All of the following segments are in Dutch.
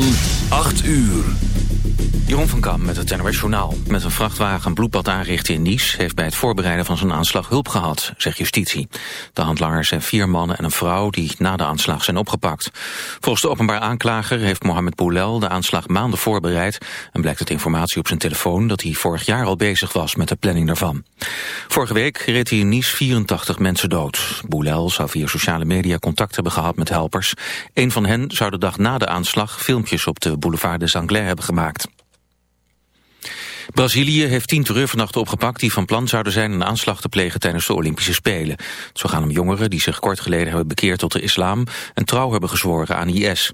van 8 uur. Jeroen van Kam met het NOS Journaal. Met een vrachtwagen bloedbad aanrichten in Nice... heeft bij het voorbereiden van zijn aanslag hulp gehad, zegt justitie. De handlangers zijn vier mannen en een vrouw die na de aanslag zijn opgepakt. Volgens de openbaar aanklager heeft Mohamed Boulel de aanslag maanden voorbereid... en blijkt uit informatie op zijn telefoon dat hij vorig jaar al bezig was met de planning daarvan. Vorige week reed hij in Nice 84 mensen dood. Boulel zou via sociale media contact hebben gehad met helpers. Een van hen zou de dag na de aanslag filmpjes op de boulevard des Anglais hebben gemaakt. Brazilië heeft tien terreurverdachten opgepakt die van plan zouden zijn een aanslag te plegen tijdens de Olympische Spelen. Zo gaan om jongeren die zich kort geleden hebben bekeerd tot de islam en trouw hebben gezworen aan IS.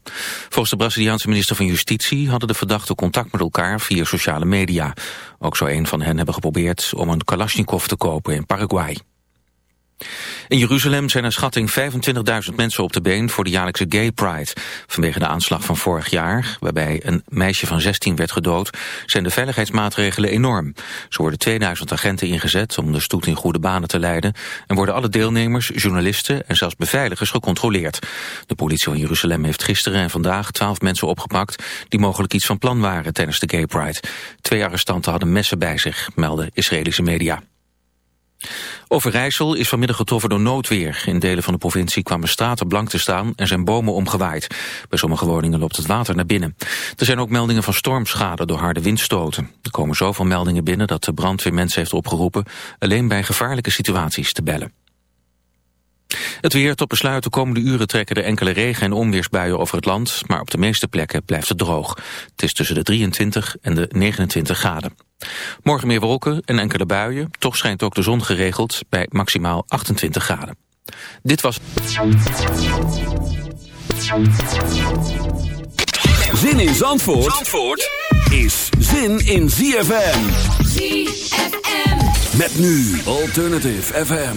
Volgens de Braziliaanse minister van Justitie hadden de verdachten contact met elkaar via sociale media. Ook zou een van hen hebben geprobeerd om een Kalashnikov te kopen in Paraguay. In Jeruzalem zijn er schatting 25.000 mensen op de been voor de jaarlijkse Gay Pride. Vanwege de aanslag van vorig jaar, waarbij een meisje van 16 werd gedood, zijn de veiligheidsmaatregelen enorm. Zo worden 2000 agenten ingezet om de stoet in goede banen te leiden en worden alle deelnemers, journalisten en zelfs beveiligers gecontroleerd. De politie van Jeruzalem heeft gisteren en vandaag 12 mensen opgepakt die mogelijk iets van plan waren tijdens de Gay Pride. Twee arrestanten hadden messen bij zich, melden Israëlische media. Overijssel is vanmiddag getroffen door noodweer. In delen van de provincie kwamen straten blank te staan en zijn bomen omgewaaid. Bij sommige woningen loopt het water naar binnen. Er zijn ook meldingen van stormschade door harde windstoten. Er komen zoveel meldingen binnen dat de brandweer mensen heeft opgeroepen... alleen bij gevaarlijke situaties te bellen. Het weer tot besluit de komende uren trekken er enkele regen- en onweersbuien over het land, maar op de meeste plekken blijft het droog. Het is tussen de 23 en de 29 graden. Morgen meer wolken en enkele buien, toch schijnt ook de zon geregeld bij maximaal 28 graden. Dit was... Zin in Zandvoort, Zandvoort is zin in ZFM. ZFM. Met nu Alternative FM.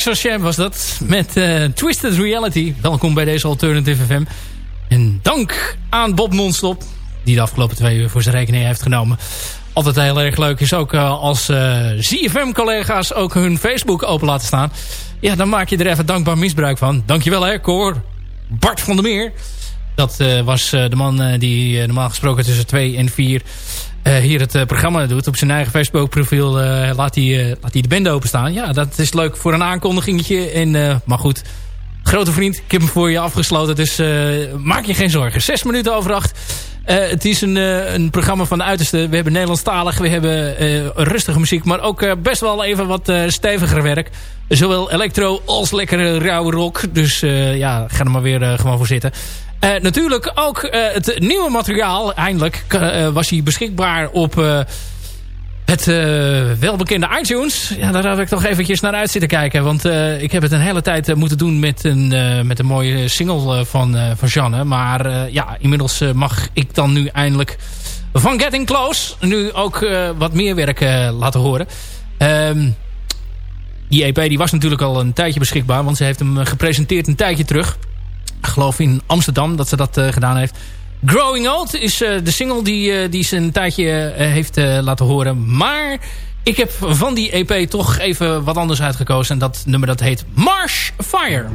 Champ was dat. Met uh, Twisted Reality. Welkom bij deze Alternative FM. En dank aan Bob Nonstop. Die de afgelopen twee uur voor zijn rekening heeft genomen. Altijd heel erg leuk is ook uh, als uh, ZFM-collega's ook hun Facebook open laten staan. Ja, dan maak je er even dankbaar misbruik van. Dankjewel hè, Cor. Bart van der Meer. Dat was de man die normaal gesproken tussen 2 en 4 hier het programma doet. Op zijn eigen Facebook profiel laat hij laat hij de bende openstaan. Ja, dat is leuk voor een aankondigingetje. En, maar goed, grote vriend, ik heb hem voor je afgesloten. Dus maak je geen zorgen. Zes minuten over acht. Uh, het is een, uh, een programma van de uiterste. We hebben Nederlandstalig, we hebben uh, rustige muziek... maar ook best wel even wat steviger werk. Zowel electro als lekkere rauwe rock. Dus ja, ga er maar weer gewoon voor zitten. Natuurlijk ook het nieuwe materiaal. Eindelijk was hij beschikbaar op het uh, welbekende iTunes. Ja, daar had ik toch eventjes naar uit zitten kijken. Want uh, ik heb het een hele tijd uh, moeten doen met een, met een mooie single van, van Janne. Maar ja, inmiddels mag ik dan nu eindelijk van Getting Close... nu ook wat meer werk laten horen. Um, die EP die was natuurlijk al een tijdje beschikbaar. Want ze heeft hem gepresenteerd een tijdje terug. Geloof in Amsterdam dat ze dat gedaan heeft. Growing Old is uh, de single die, uh, die ze een tijdje heeft laten horen. Maar ik heb van die EP toch even wat anders uitgekozen. En dat nummer dat heet Marsh Fire.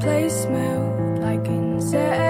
place smelled like insects.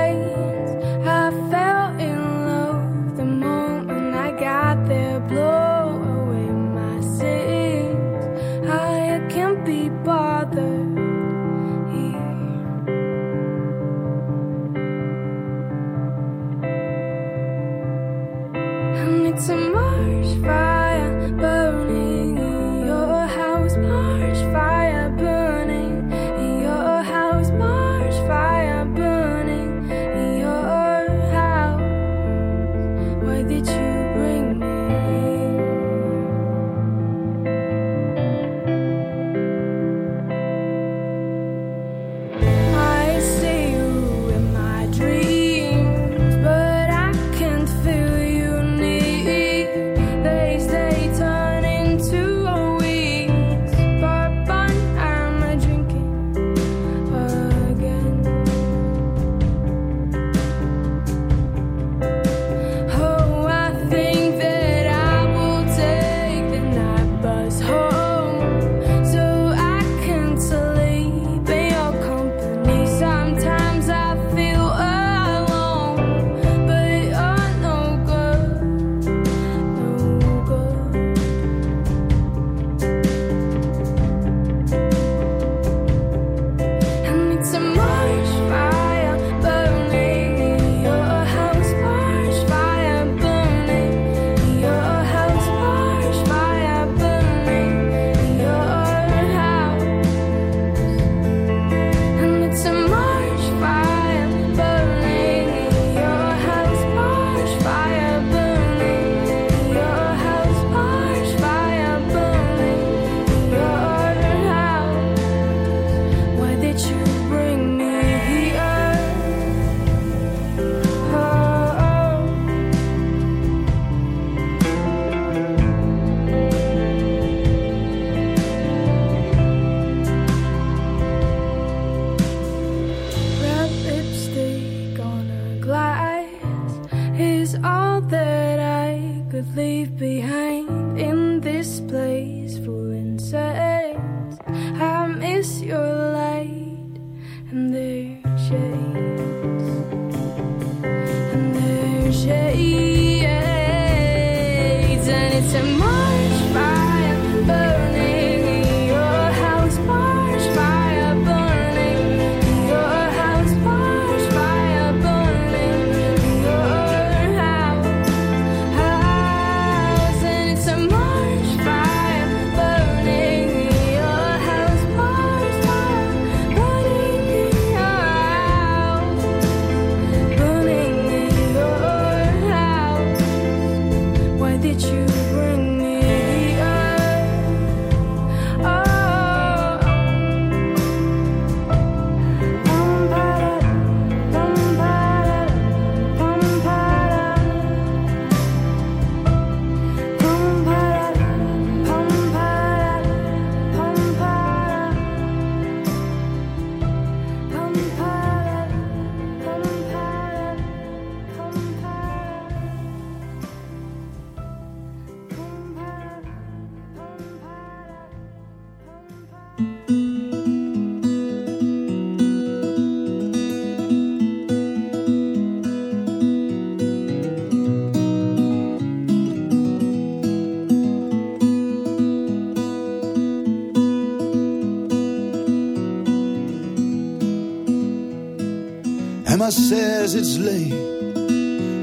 Emma says it's late.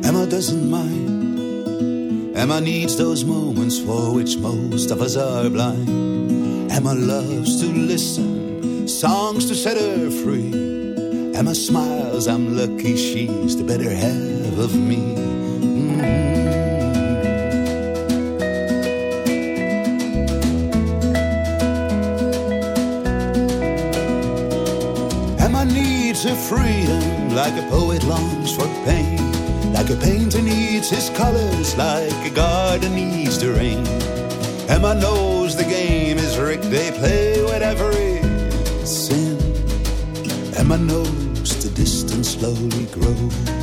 Emma doesn't mind. Emma needs those moments for which most of us are blind. Emma loves to listen, songs to set her free. Emma smiles, I'm lucky she's the better half of me. Mm -hmm. freedom like a poet longs for pain. Like a painter needs his colors, like a garden needs the rain. Emma knows the game is rigged, they play whatever is sin. Emma knows the distance slowly grows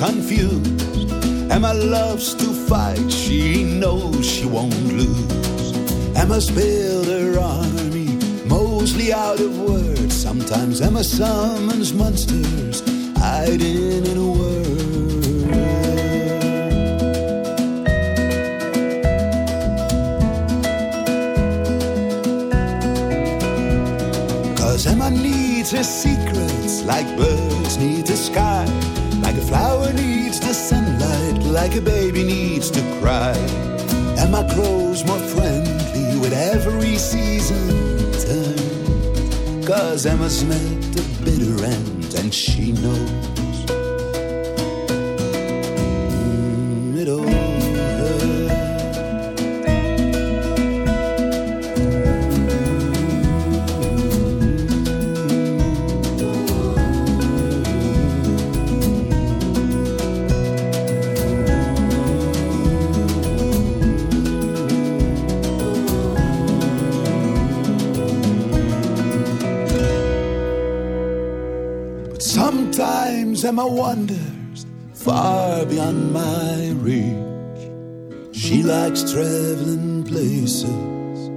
confused. Emma loves to fight, she knows she won't lose. Emma's built her army, mostly out of words. Sometimes Emma summons monsters, hiding in a word. Cause Emma needs her secrets like birds need the sky, like a flower needs the sunlight, like a baby needs to cry. And my grows more friendly with every season turn. Cause Emma's met the bitter end and she knows Emma wonders far beyond my reach. She likes traveling places.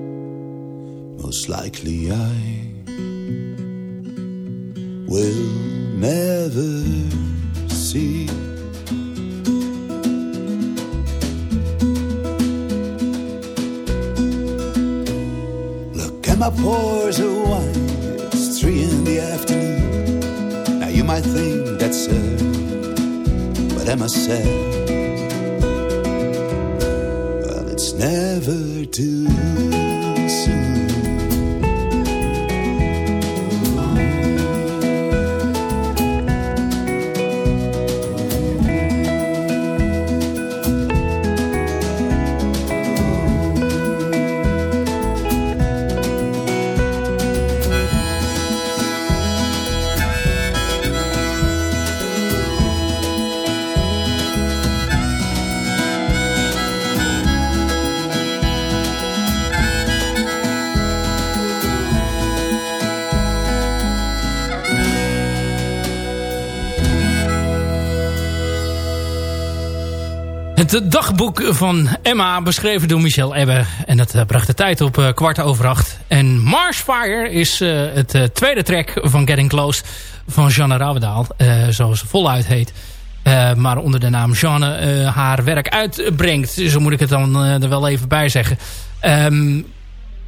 Most likely I will never see. Look, Emma pours her But Emma said, Well, it's never too Het dagboek van Emma, beschreven door Michel Ebbe. En dat eh, bracht de tijd op uh, kwart over acht. En Marshfire is uh, het tweede track van Getting Close van Jeanne Rauwendaal. zoals ze voluit heet. maar onder de naam Jeanne haar werk uitbrengt. Zo moet ik het dan er wel even bij zeggen. Um,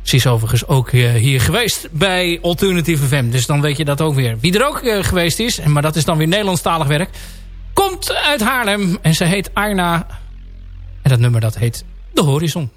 ze is overigens ook hier geweest bij Alternative FM. Dus dan weet je dat ook weer. Wie er ook geweest is, maar dat is dan weer Nederlandstalig werk... komt uit Haarlem en ze heet Arna en dat nummer dat heet De Horizon.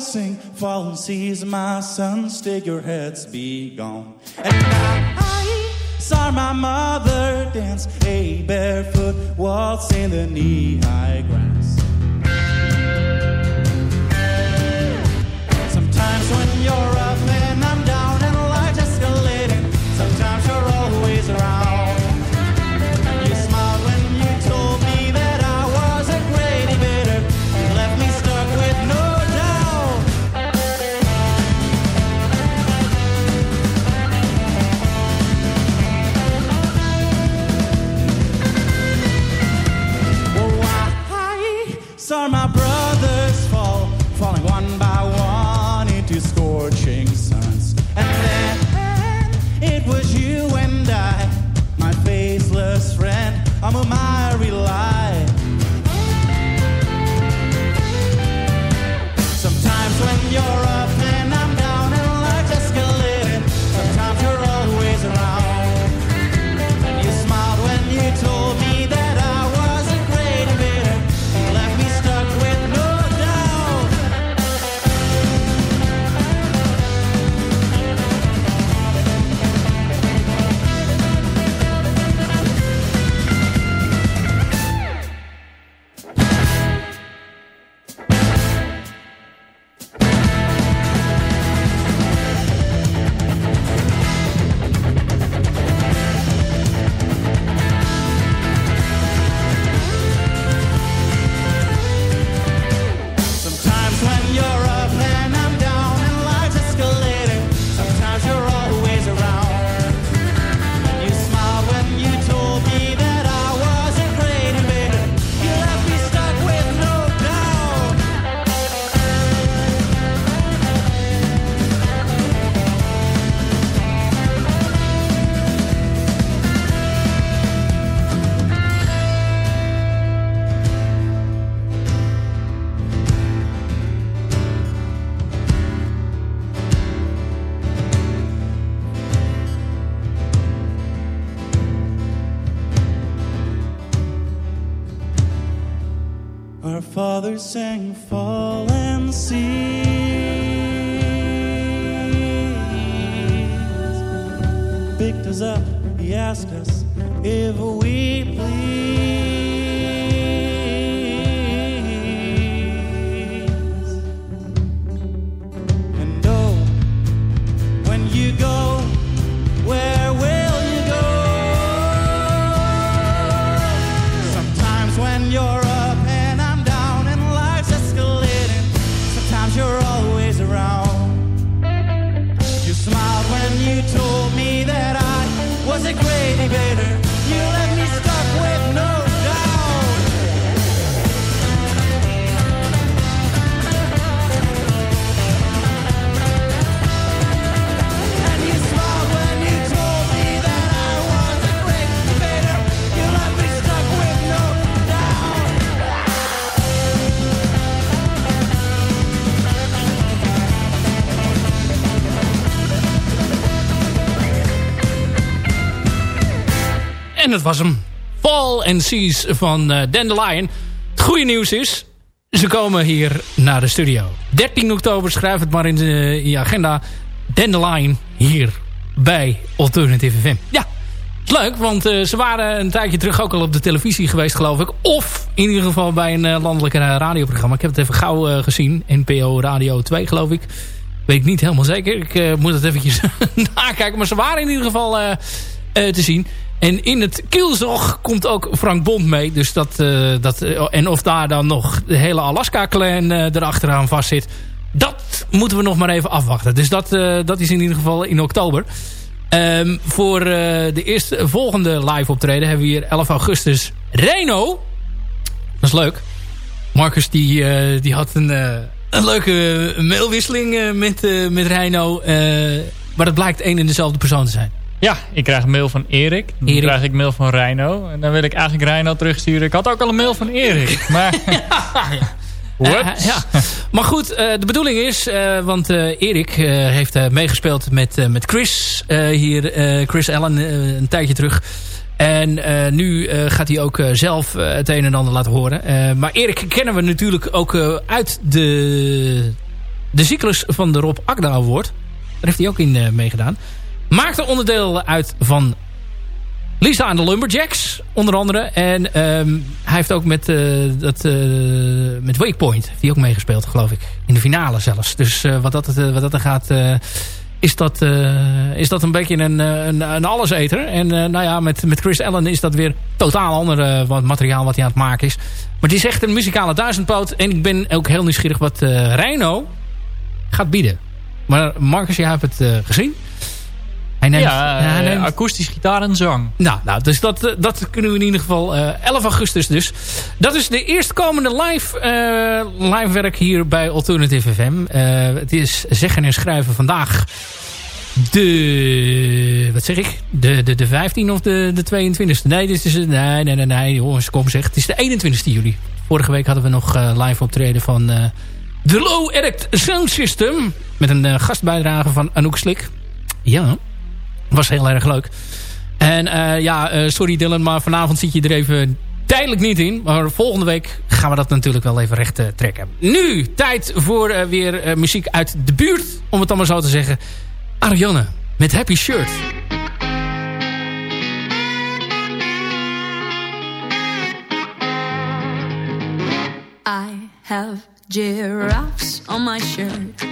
Sing, fallen seas, my sons, take your heads, be gone. And I saw my mother dance a barefoot waltz in the knee-high grass. Sometimes sang fallen seas, picked us up. He asked us if we please. Was hem. Fall and Seas van uh, Dandelion. Het goede nieuws is... Ze komen hier naar de studio. 13 oktober, schrijf het maar in, de, in je agenda. Dandelion hier bij Alternative FM. Ja, leuk, want uh, ze waren een tijdje terug ook al op de televisie geweest, geloof ik. Of in ieder geval bij een uh, landelijke radioprogramma. Ik heb het even gauw gezien. NPO Radio 2, geloof ik. Weet ik niet helemaal zeker. Ik moet het eventjes nakijken. Maar ze waren in ieder geval te zien. En in het kielzog komt ook Frank Bond mee. Dus dat, uh, dat, uh, en of daar dan nog de hele Alaska-clan uh, erachteraan vast zit... dat moeten we nog maar even afwachten. Dus dat, dat is in ieder geval in oktober. Um, voor de eerste volgende live optreden hebben we hier 11 augustus Reno. Dat is leuk. Marcus die, die had een, een leuke mailwisseling met, met Reino. maar het blijkt één en dezelfde persoon te zijn. Ja, ik krijg een mail van Erik. Dan Erik. krijg ik mail van Reino. En dan wil ik eigenlijk Reino terugsturen. Ik had ook al een mail van Erik. Maar... ja. What? Uh, ja. Maar goed, uh, de bedoeling is... Uh, want Erik heeft meegespeeld met, met Chris hier. Chris Allen een tijdje terug. En nu gaat hij ook zelf het een en ander laten horen. maar Erik kennen we natuurlijk ook uit de, de cyclus van de Rob Akda Award. Daar heeft hij ook in meegedaan. Maakt er onderdeel uit van Lisa en de Lumberjacks, onder andere. En ehm, hij heeft ook met, uh, dat, uh, met Wakepoint hij ook meegespeeld, geloof ik. In de finale zelfs. Dus uh, wat, dat, wat dat er gaat, is, dat, is dat een beetje een, een, een alleseter. En nou ja, met, met Chris Allen is dat weer totaal ander wat materiaal wat hij aan het maken is. Maar het is echt een muzikale duizendpoot. En ik ben ook heel nieuwsgierig wat Reino gaat bieden. Maar Marcus, jij hebt het gezien. Hij neemt, ja, hij neemt... akoestisch gitaar en zang. Nou, nou dus dat, eh, dat kunnen we in ieder geval... Uh, eh, 11 augustus dus. Dat is de eerstkomende live, uh, live werk hier bij Alternative FM. Uh, het is zeggen en schrijven vandaag de... Wat zeg ik? De, de, de 15 of de, de 22e? Nee, dit is, nee, nee, nee, nee, jongens, kom zeg. Het is de 21e juli. Vorige week hadden we nog live optreden van... de Low Erect Sound System. Met een gastbijdrage van Anouk Slik. Ja. Was heel erg leuk. En uh, ja, uh, sorry Dylan, maar vanavond zit je er even tijdelijk niet in. Maar volgende week gaan we dat natuurlijk wel even recht uh, trekken. Nu, tijd voor weer muziek uit de buurt, om het allemaal zo te zeggen. Ariane, met Happy Shirt. I have giraffes on my shirt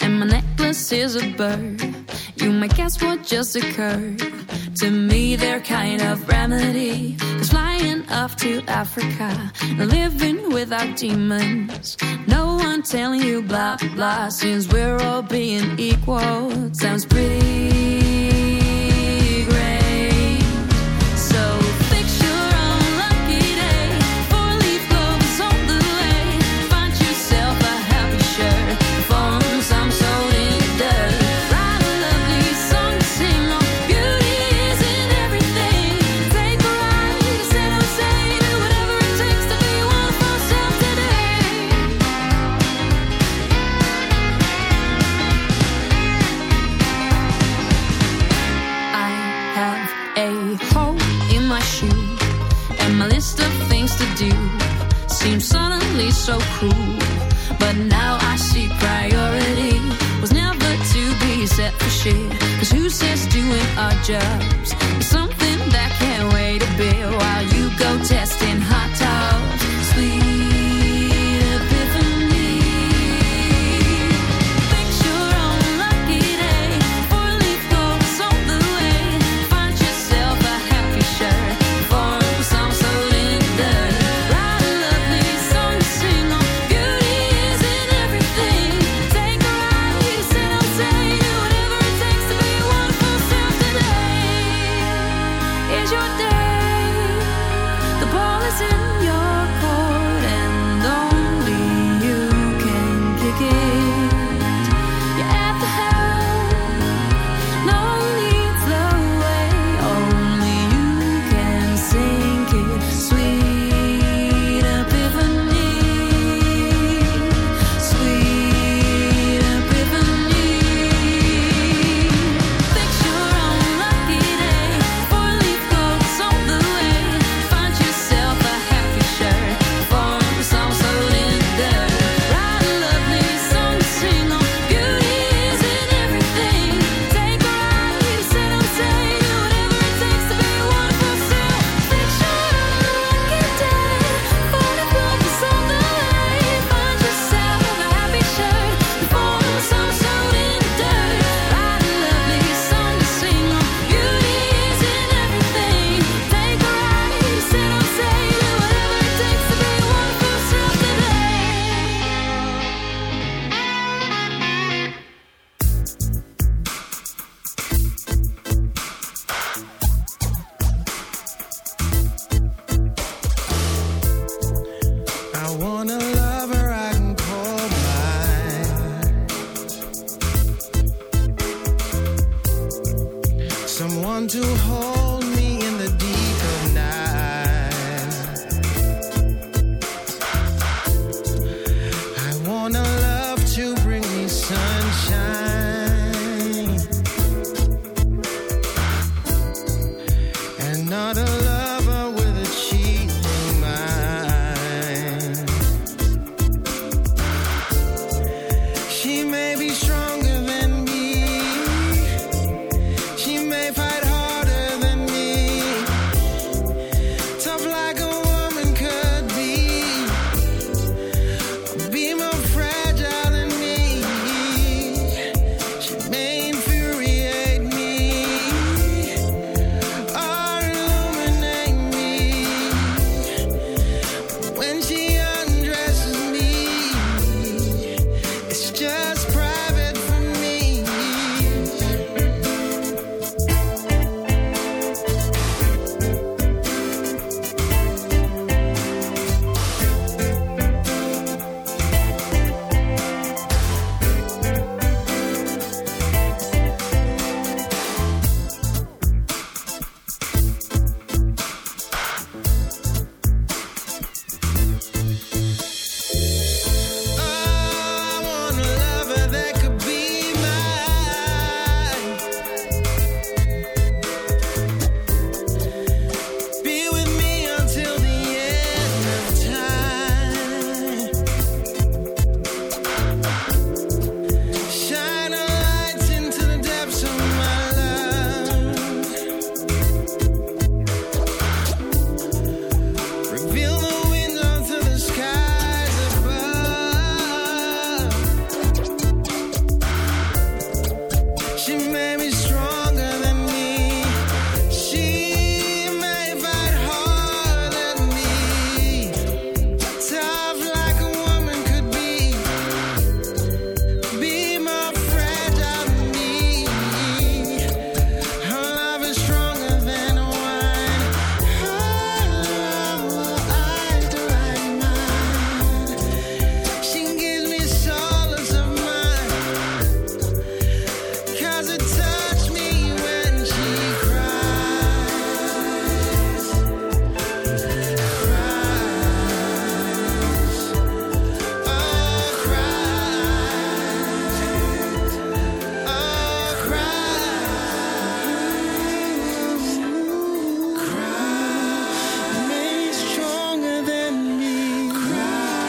And my necklace is a bird You might guess what just occurred. To me, they're kind of remedy. Cause flying off to Africa, living without demons. No one telling you blah blah, since we're all being equal. Sounds pretty so cruel. But now I see priority was never to be set for shit. Cause who says doing our jobs is something that can't wait a bit while you go testing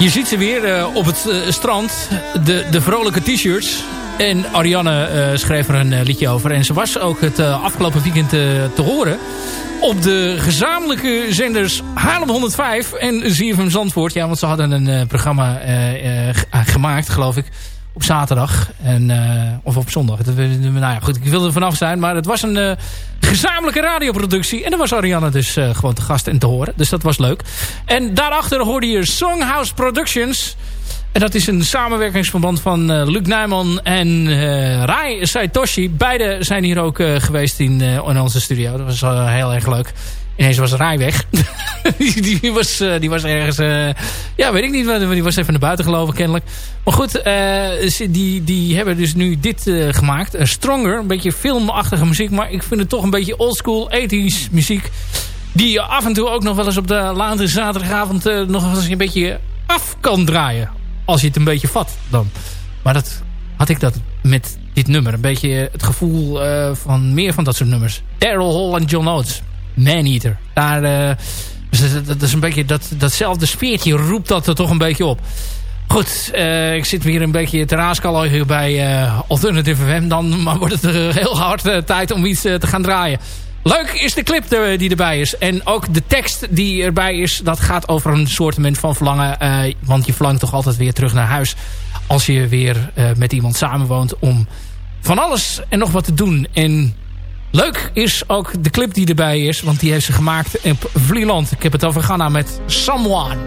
Je ziet ze weer uh, op het uh, strand. De, de vrolijke t-shirts. En Ariane uh, schreef er een liedje over. En ze was ook het afgelopen weekend te horen. Op de gezamenlijke zenders Haarlem 105 en ZFM Zandvoort. Ja, want ze hadden een programma gemaakt, geloof ik op zaterdag. En, of op zondag. Nou ja, goed, ik wilde er vanaf zijn. Maar het was een gezamenlijke radioproductie. En daar was Ariane dus uh, gewoon te gast en te horen. Dus dat was leuk. En daarachter hoorde je Songhouse Productions. En dat is een samenwerkingsverband van Luc Nijman en Rai Saitoshi. Beide zijn hier ook geweest in, in onze studio. Dat was heel erg leuk. Ineens was Rai weg. die, die, was, uh, die was ergens... Uh, ja, weet ik niet. Die was even naar buiten gelopen kennelijk. Maar goed, uh, die, die hebben dus nu dit gemaakt. Stronger, een beetje filmachtige muziek. Maar ik vind het toch een beetje oldschool, ethisch muziek. Die je af en toe ook nog wel eens op de late zaterdagavond... nog eens een beetje af kan draaien. Als je het een beetje vat dan. Maar dat had ik dat met dit nummer. Een beetje het gevoel van meer van dat soort nummers. Daryl Hall en John Oates. Maneater. Daar, uh, dat is een beetje dat, datzelfde speertje roept dat er toch een beetje op. Goed, uh, ik zit weer een beetje te raaskallen bij uh, Alternative FM. Dan maar wordt het heel hard tijd om iets te gaan draaien. Leuk is de clip die erbij is. En ook de tekst die erbij is. Dat gaat over een soort van verlangen. want je verlangt toch altijd weer terug naar huis. Als je weer met iemand samenwoont. Om van alles en nog wat te doen. En Leuk is ook de clip die erbij is. Want die heeft ze gemaakt op Vlieland. Ik heb het over Ghana met Someone.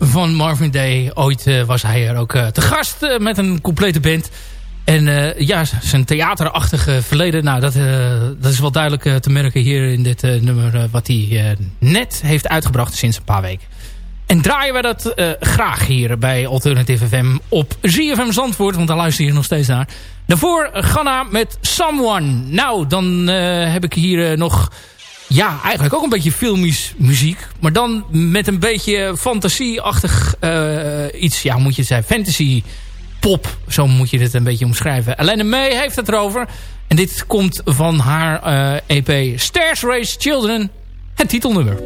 Van Marvin Day. Ooit eh, was hij er ook eh, te gast eh, met een complete band. En ja, zijn theaterachtige verleden, nou, dat, dat is wel duidelijk te merken hier in dit nummer... wat hij net heeft uitgebracht sinds een paar weken. En draaien we dat graag hier bij Alternative FM op ZFM Zandvoort... want daar luister je nog steeds naar. Daarvoor Ghana met Someone. Nou, dan heb ik hier nog ja, eigenlijk ook een beetje filmisch muziek. Maar dan met een beetje fantasieachtig uh, iets. Ja, moet je het zeggen. Fantasy pop. Zo moet je het een beetje omschrijven. Elena May heeft het erover. En dit komt van haar eh, EP Stairs Race Children. Het titelnummer.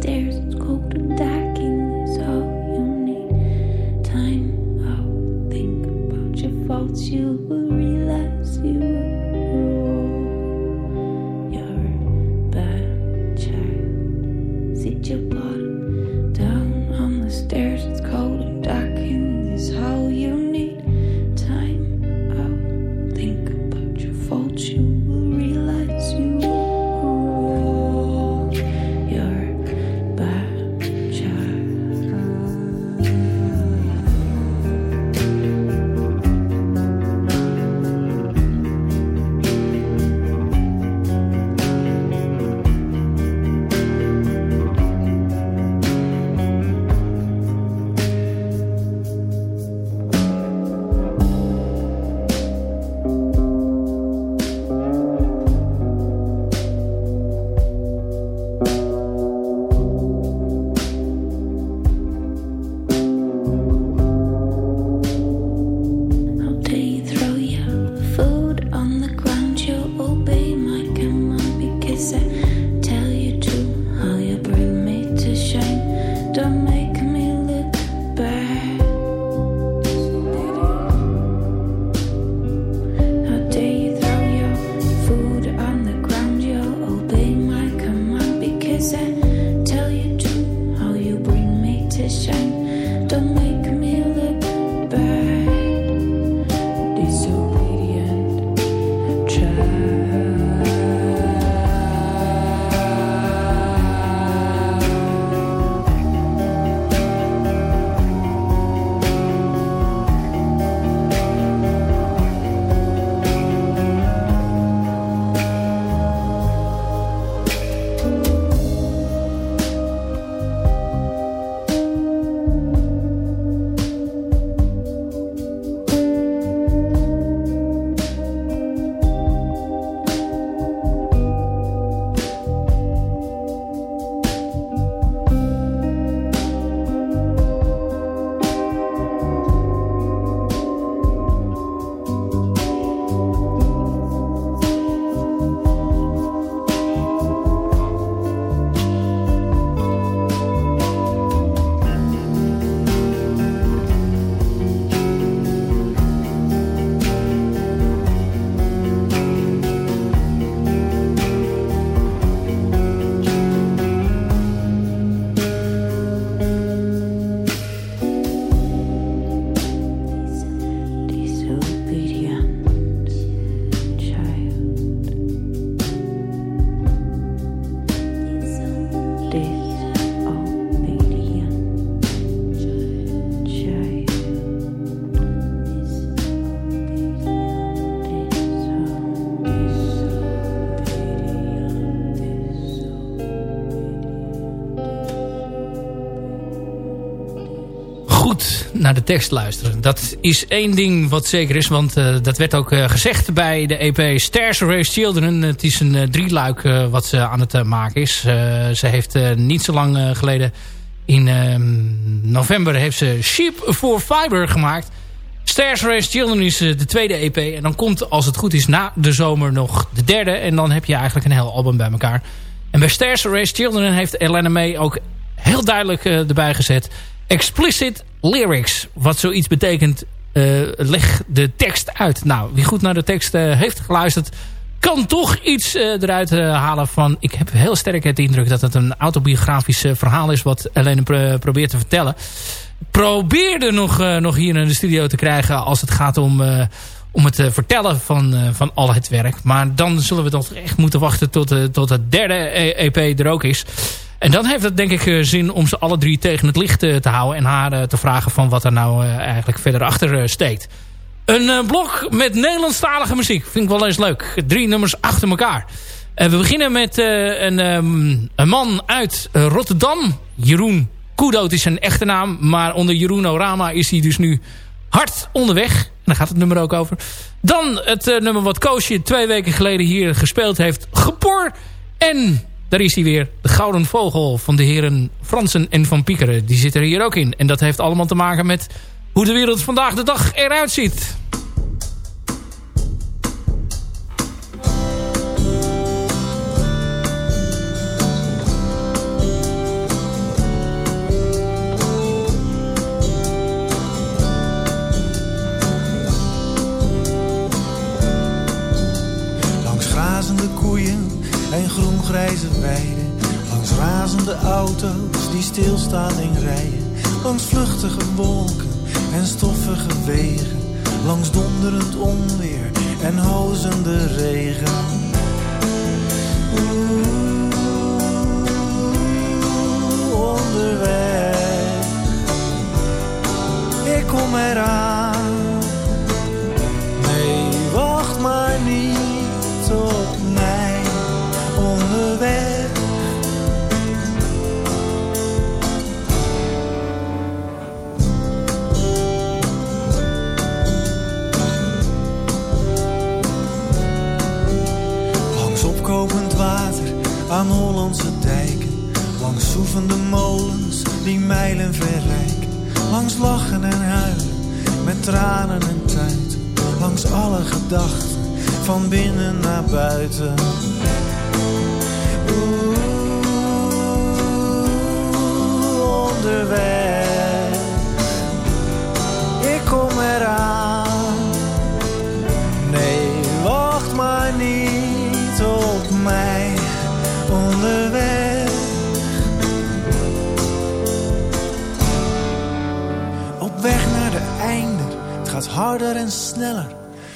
stare. Naar de tekst luisteren. Dat is één ding wat zeker is, want dat werd ook gezegd bij de EP Stairs Race Children. Het is een drieluik wat ze aan het maken is. ze heeft niet zo lang geleden, in ehm, november, heeft ze Sheep for Fiber gemaakt. Stairs Race Children is de tweede EP. En dan komt, als het goed is, na de zomer nog de derde. En dan heb je eigenlijk een heel album bij elkaar. En bij Stairs Race Children heeft Elena May ook heel duidelijk erbij gezet explicit lyrics. Wat zoiets betekent, uh, leg de tekst uit. Nou, wie goed naar de tekst uh, heeft geluisterd... kan toch iets uh, eruit halen van... ik heb heel sterk het indruk dat het een autobiografisch verhaal is... wat pro probeert te vertellen. Probeerde nog, nog hier in de studio te krijgen... als het gaat om om het te vertellen van, van al het werk. Maar dan zullen we toch echt moeten wachten tot, tot het derde EP er ook is. En dan heeft het denk ik eh, zin om ze alle drie tegen het licht eh, te houden... en haar eh, te vragen van wat er nou eigenlijk verder achter steekt. Een blok met Nederlandstalige muziek. Vind ik wel eens leuk. Drie nummers achter elkaar. we beginnen met een, ehm, een, man uit Rotterdam. Jeroen Koedoot is zijn echte naam. Maar onder Jeroen Orama is hij dus nu hard onderweg. En daar gaat het nummer ook over. Dan het nummer wat Koosje twee weken geleden hier gespeeld heeft. Gepor. En daar is hij weer. De Gouden Vogel van de heren Fransen en Van Piekeren. Die zit er hier ook in. En dat heeft allemaal te maken met hoe de wereld vandaag de dag eruit ziet. En groengrijze weiden. Langs razende auto's die stilstaan in rijen. Langs vluchtige wolken en stoffige wegen. Langs donderend onweer en hozende regen. Oeh, onderweg. Ik kom eraan. Soevende molens die mijlen verrijken. Langs lachen en huilen met tranen en tuiten. Langs alle gedachten van binnen naar buiten. onderweg. Ik kom eraan. Nee, wacht maar niet op mij. Onderweg. Gaat harder en sneller.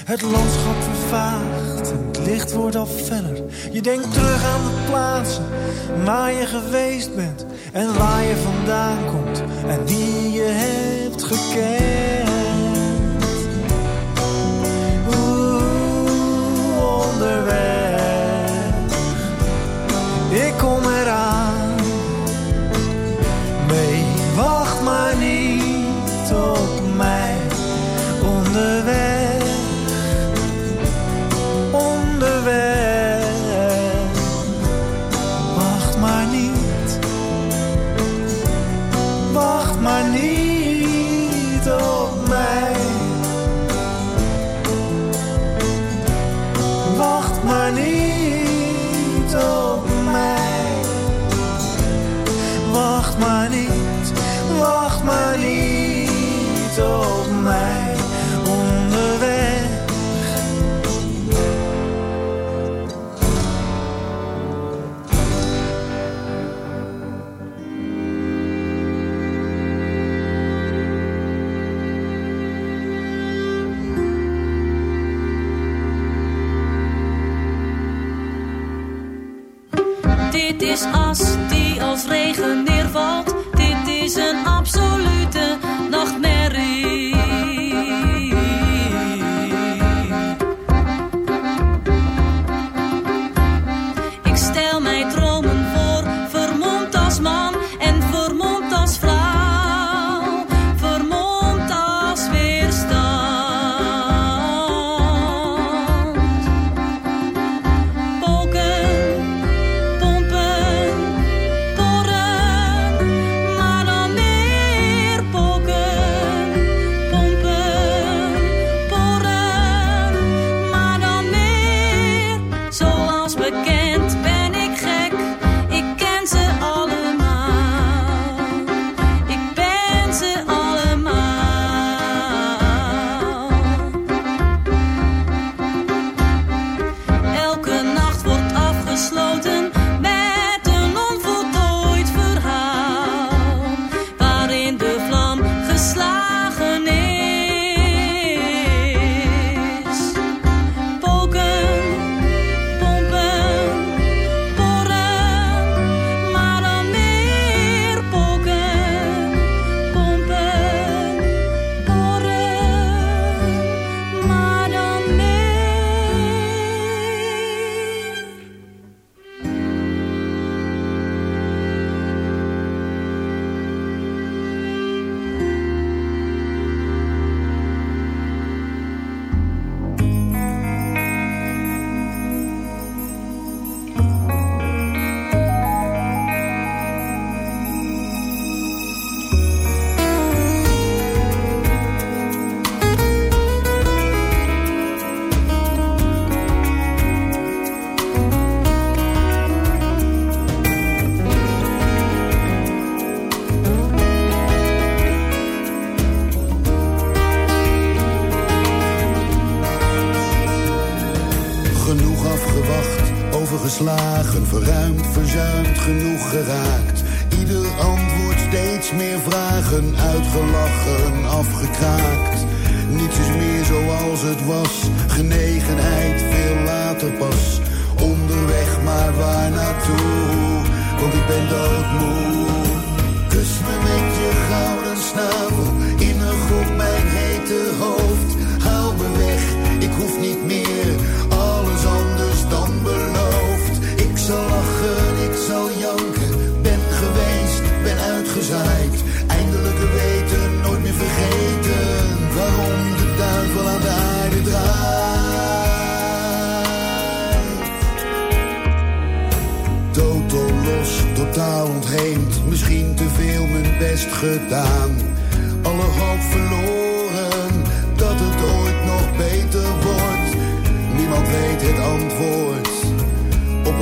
Het landschap vervaagt, het licht wordt al feller. Je denkt terug aan de plaatsen waar je geweest bent en waar je vandaan komt en wie je hebt gekend. Oeh, onderweg, niet op mij. Wacht maar niet, wacht maar niet op is as die als regen neervalt. Dit is een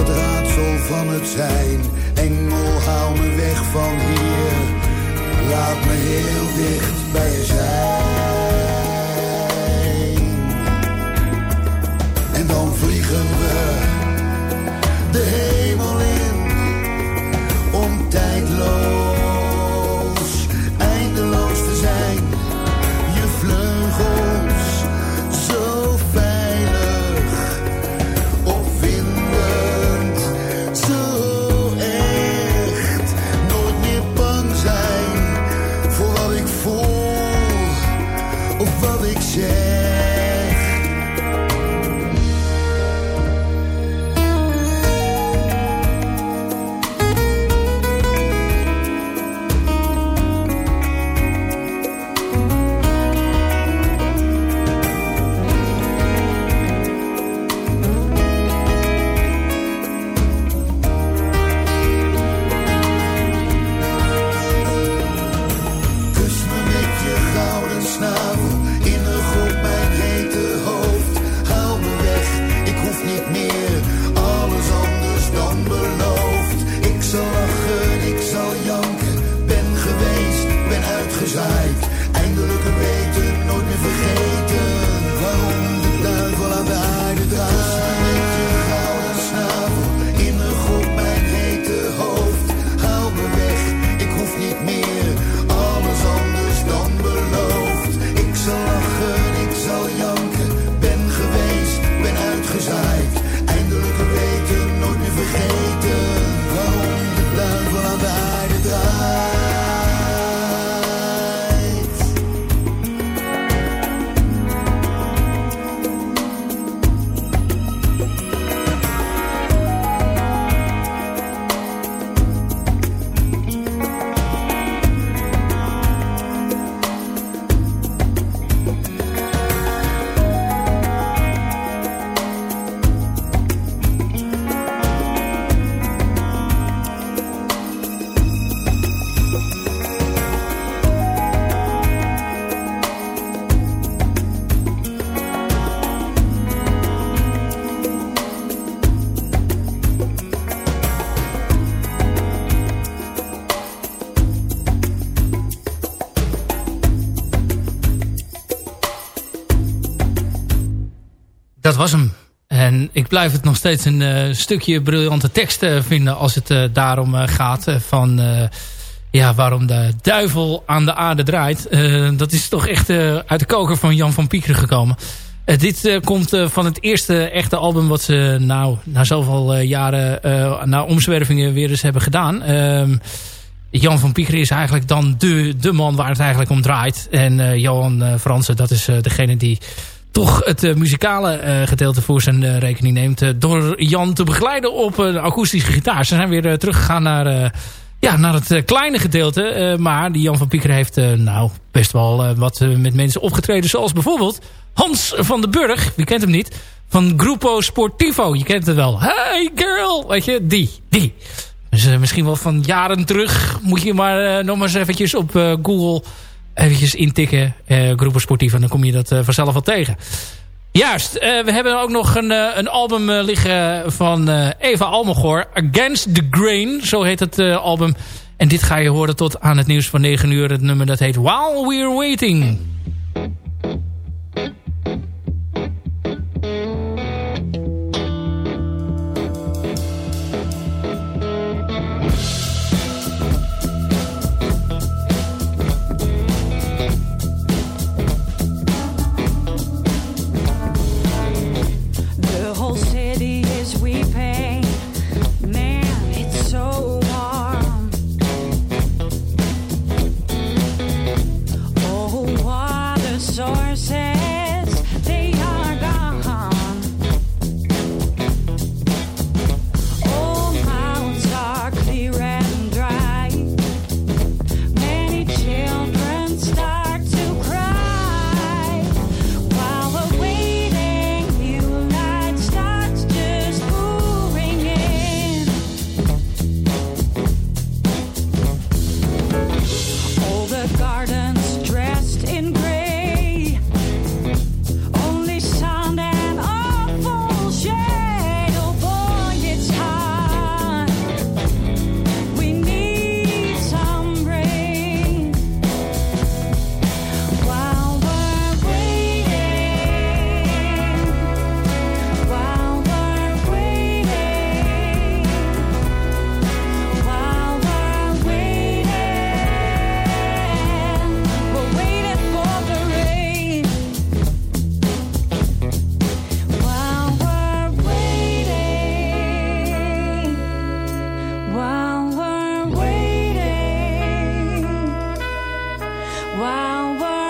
het raadsel van het zijn. Engel, hou me weg van hier, laat me heel dicht bij je zijn. En dan vliegen we de hemel blijf het nog steeds een eh, stukje briljante tekst eh, vinden als het eh, daarom gaat. van ja, waarom de duivel aan de aarde draait. Dat is toch echt uit de koker van Jan van Piekeren gekomen. Dit komt van het eerste echte album wat ze nou, na zoveel jaren na omzwervingen weer eens hebben gedaan. Ehm, Jan van Piekeren is eigenlijk dan de, de man waar het eigenlijk om draait. En Johan Fransen, dat is degene die toch het uh, muzikale uh, gedeelte voor zijn uh, rekening neemt. Door Jan te begeleiden op een akoestische gitaar. Ze zijn weer teruggegaan naar, ja, naar het kleine gedeelte. Maar die Jan van Pieker heeft nou best wel wat met mensen opgetreden. Zoals bijvoorbeeld Hans van den Burg. Wie kent hem niet? Van Grupo Sportivo. Je kent het wel. Hey girl! Weet je, die. Die. Dus misschien wel van jaren terug moet je maar nog maar eens eventjes op Google eventjes intikken. Uh, Grupo Sportivo en dan kom je dat uh, vanzelf wel tegen. Juist, uh, we hebben ook nog een, een album liggen van Eva Almegor. Against the Grain, zo heet het album. En dit ga je horen tot aan het nieuws van 9 uur. Het nummer dat heet While We're Waiting. downward